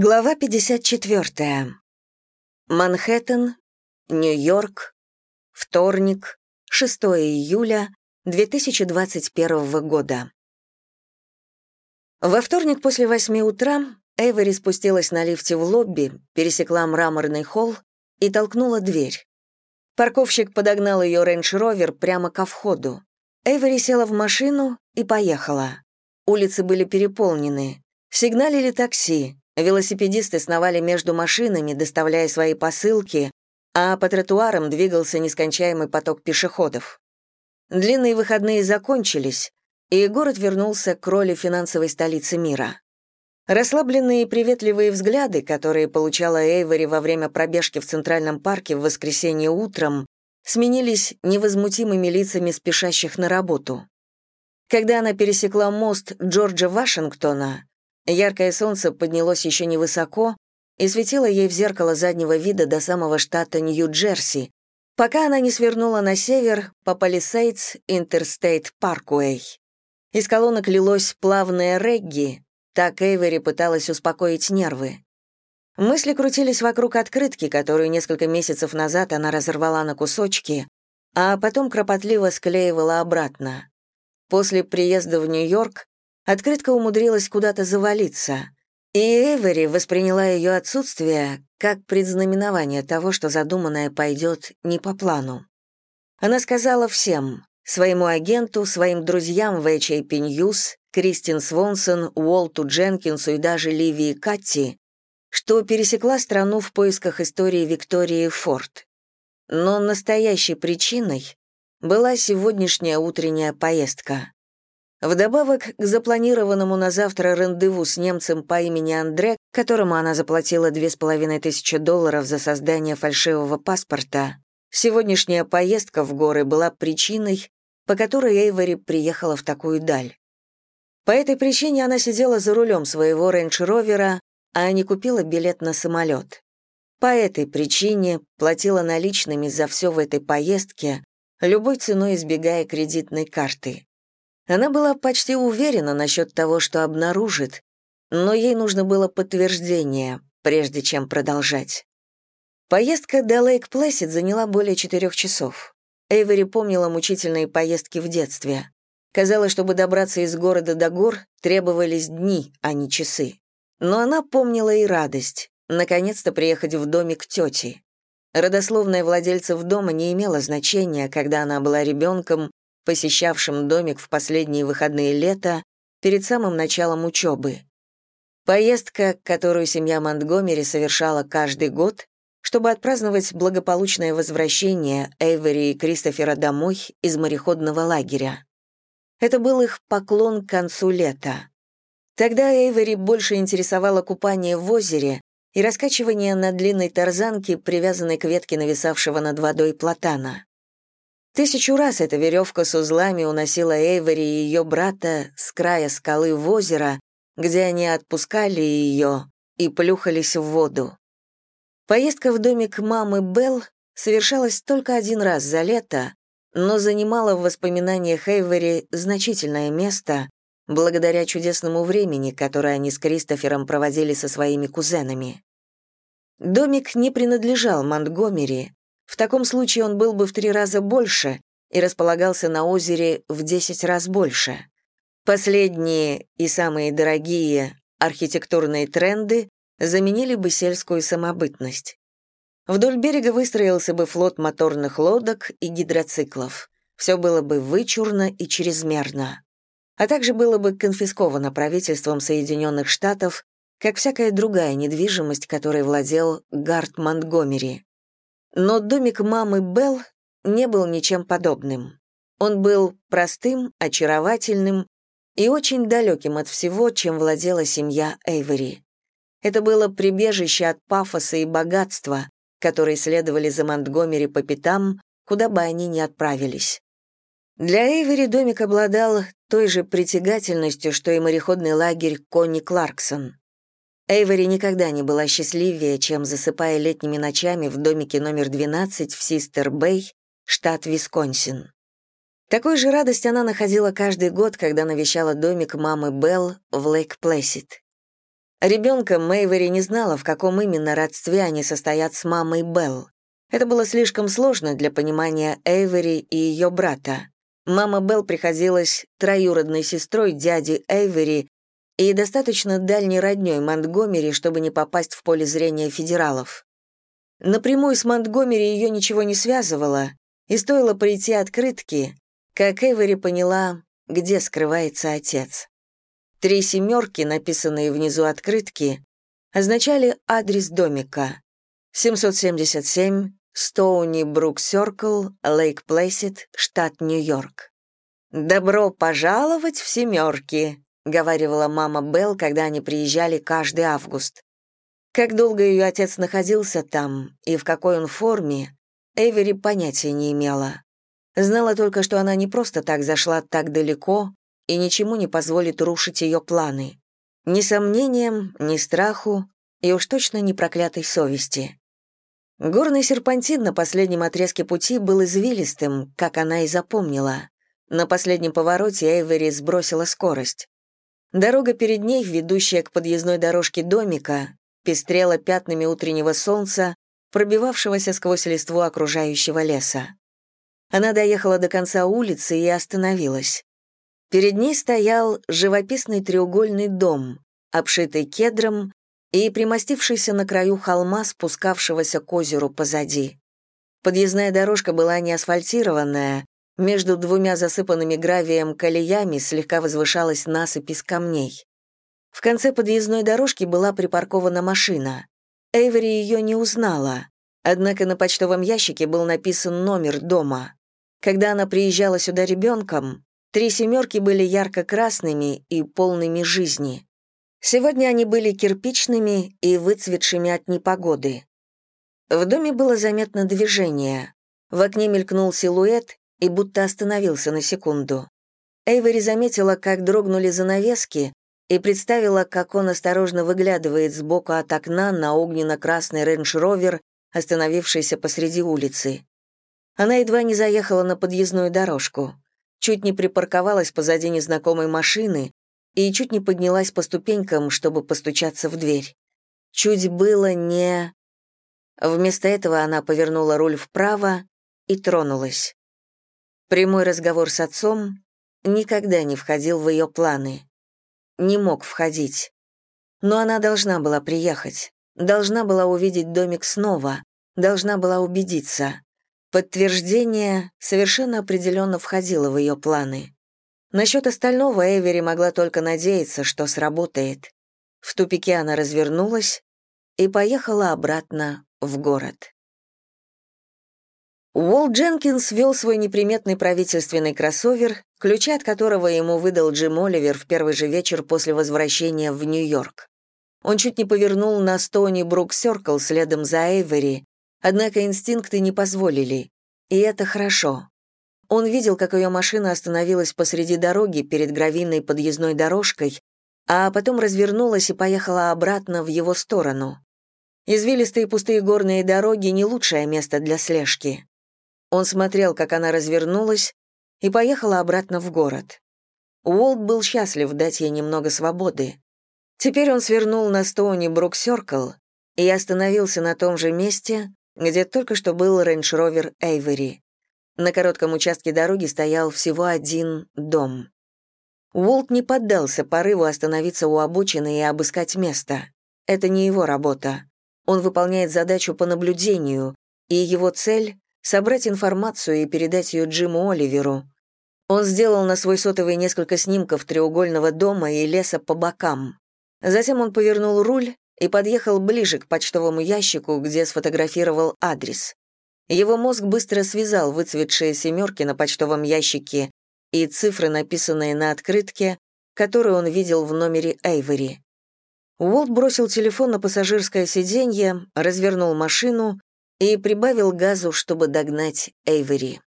Глава 54. Манхэттен, Нью-Йорк, вторник, 6 июля 2021 года. Во вторник после восьми утра Эйвери спустилась на лифте в лобби, пересекла мраморный холл и толкнула дверь. Парковщик подогнал ее рейндж-ровер прямо ко входу. Эйвери села в машину и поехала. Улицы были переполнены. Сигналили такси, Велосипедисты сновали между машинами, доставляя свои посылки, а по тротуарам двигался нескончаемый поток пешеходов. Длинные выходные закончились, и город вернулся к роли финансовой столицы мира. Расслабленные и приветливые взгляды, которые получала Эйвори во время пробежки в Центральном парке в воскресенье утром, сменились невозмутимыми лицами спешащих на работу. Когда она пересекла мост Джорджа Вашингтона, Яркое солнце поднялось еще невысоко и светило ей в зеркало заднего вида до самого штата Нью-Джерси, пока она не свернула на север по Палисейдс Интерстейт Паркуэй. Из колонок лилось плавное регги, так Эйвери пыталась успокоить нервы. Мысли крутились вокруг открытки, которую несколько месяцев назад она разорвала на кусочки, а потом кропотливо склеивала обратно. После приезда в Нью-Йорк Открытка умудрилась куда-то завалиться, и Эйвери восприняла ее отсутствие как предзнаменование того, что задуманное пойдет не по плану. Она сказала всем, своему агенту, своим друзьям в HAP News, Кристин Свонсон, Уолту Дженкинсу и даже Ливии Катти, что пересекла страну в поисках истории Виктории Форд. Но настоящей причиной была сегодняшняя утренняя поездка. Вдобавок к запланированному на завтра рандеву с немцем по имени Андре, которому она заплатила две с половиной тысячи долларов за создание фальшивого паспорта, сегодняшняя поездка в горы была причиной, по которой Эйвори приехала в такую даль. По этой причине она сидела за рулем своего рейндж-ровера, а не купила билет на самолет. По этой причине платила наличными за все в этой поездке, любой ценой избегая кредитной карты. Она была почти уверена насчет того, что обнаружит, но ей нужно было подтверждение, прежде чем продолжать. Поездка до Лейк-Плэссид заняла более четырех часов. Эйвери помнила мучительные поездки в детстве. Казалось, чтобы добраться из города до гор, требовались дни, а не часы. Но она помнила и радость — наконец-то приехать в домик тети. Родословная владельцев дома не имела значения, когда она была ребенком посещавшим домик в последние выходные лета перед самым началом учебы. Поездка, которую семья Монтгомери совершала каждый год, чтобы отпраздновать благополучное возвращение Эйвери и Кристофера домой из мореходного лагеря. Это был их поклон к концу лета. Тогда Эйвери больше интересовало купание в озере и раскачивание на длинной тарзанке, привязанной к ветке нависавшего над водой платана. Тысячу раз эта веревка с узлами уносила Эйвори и ее брата с края скалы в озеро, где они отпускали ее и плюхались в воду. Поездка в домик мамы Белл совершалась только один раз за лето, но занимала в воспоминаниях Эйвери значительное место благодаря чудесному времени, которое они с Кристофером проводили со своими кузенами. Домик не принадлежал Монтгомери, в таком случае он был бы в три раза больше и располагался на озере в десять раз больше. Последние и самые дорогие архитектурные тренды заменили бы сельскую самобытность. Вдоль берега выстроился бы флот моторных лодок и гидроциклов. Все было бы вычурно и чрезмерно. А также было бы конфисковано правительством Соединенных Штатов, как всякая другая недвижимость, которой владел Гарт Монтгомери. Но домик мамы Белл не был ничем подобным. Он был простым, очаровательным и очень далеким от всего, чем владела семья Эйвери. Это было прибежище от пафоса и богатства, которые следовали за Монтгомери по пятам, куда бы они ни отправились. Для Эйвери домик обладал той же притягательностью, что и мореходный лагерь Конни Кларксон. Эйвери никогда не была счастливее, чем засыпая летними ночами в домике номер 12 в Систер-Бэй, штат Висконсин. Такую же радость она находила каждый год, когда навещала домик мамы Белл в Лейк-Плэссид. Ребенка Мэйвери не знала, в каком именно родстве они состоят с мамой Белл. Это было слишком сложно для понимания Эйвери и ее брата. Мама Белл приходилась троюродной сестрой дяди Эйвери и достаточно дальней роднёй Монтгомери, чтобы не попасть в поле зрения федералов. Напрямую с Монтгомери ее ничего не связывало, и стоило прийти открытки, как Эйвери поняла, где скрывается отец. Три семерки, написанные внизу открытки, означали адрес домика. 777 Стоуни Брук Сёркл, Лейк Плейсид, штат Нью-Йорк. «Добро пожаловать в семерки», — говорила мама Белл, когда они приезжали каждый август. Как долго ее отец находился там и в какой он форме, Эвери понятия не имела. Знала только, что она не просто так зашла так далеко и ничему не позволит рушить ее планы. Ни сомнением, ни страху и уж точно не проклятой совести. Горный серпантин на последнем отрезке пути был извилистым, как она и запомнила. На последнем повороте Эйвери сбросила скорость. Дорога перед ней, ведущая к подъездной дорожке домика, пестрела пятнами утреннего солнца, пробивавшегося сквозь листву окружающего леса. Она доехала до конца улицы и остановилась. Перед ней стоял живописный треугольный дом, обшитый кедром и примостившийся на краю холма, спускавшегося к озеру позади. Подъездная дорожка была не асфальтированная, между двумя засыпанными гравием колеями слегка возвышалась насыпь из камней. В конце подъездной дорожки была припаркована машина. Эйвери ее не узнала, однако на почтовом ящике был написан номер дома. Когда она приезжала сюда ребенком, три семерки были ярко-красными и полными жизни. Сегодня они были кирпичными и выцветшими от непогоды. В доме было заметно движение. В окне мелькнул силуэт и будто остановился на секунду. Эйвери заметила, как дрогнули занавески, и представила, как он осторожно выглядывает сбоку от окна на огненно-красный рейндж-ровер, остановившийся посреди улицы. Она едва не заехала на подъездную дорожку, чуть не припарковалась позади незнакомой машины, и чуть не поднялась по ступенькам, чтобы постучаться в дверь. Чуть было не... Вместо этого она повернула руль вправо и тронулась. Прямой разговор с отцом никогда не входил в ее планы. Не мог входить. Но она должна была приехать, должна была увидеть домик снова, должна была убедиться. Подтверждение совершенно определенно входило в ее планы. Насчет остального Эвери могла только надеяться, что сработает. В тупике она развернулась и поехала обратно в город. Уолт Дженкинс вел свой неприметный правительственный кроссовер, ключи от которого ему выдал Джим Оливер в первый же вечер после возвращения в Нью-Йорк. Он чуть не повернул на Стони Брук Сёркл следом за Эйвери, однако инстинкты не позволили. И это хорошо. Он видел, как ее машина остановилась посреди дороги перед гравийной подъездной дорожкой, а потом развернулась и поехала обратно в его сторону. Извилистые пустые горные дороги — не лучшее место для слежки. Он смотрел, как она развернулась, и поехала обратно в город. Уолт был счастлив дать ей немного свободы. Теперь он свернул на Стоуни Брук Сёркл и остановился на том же месте, где только что был рейндж-ровер Эйвери. На коротком участке дороги стоял всего один дом. Уолт не поддался порыву остановиться у обочины и обыскать место. Это не его работа. Он выполняет задачу по наблюдению, и его цель — собрать информацию и передать ее Джиму Оливеру. Он сделал на свой сотовый несколько снимков треугольного дома и леса по бокам. Затем он повернул руль и подъехал ближе к почтовому ящику, где сфотографировал адрес. Его мозг быстро связал выцветшие семерки на почтовом ящике и цифры, написанные на открытке, которую он видел в номере Эйвери. Уолт бросил телефон на пассажирское сиденье, развернул машину и прибавил газу, чтобы догнать Эйвери.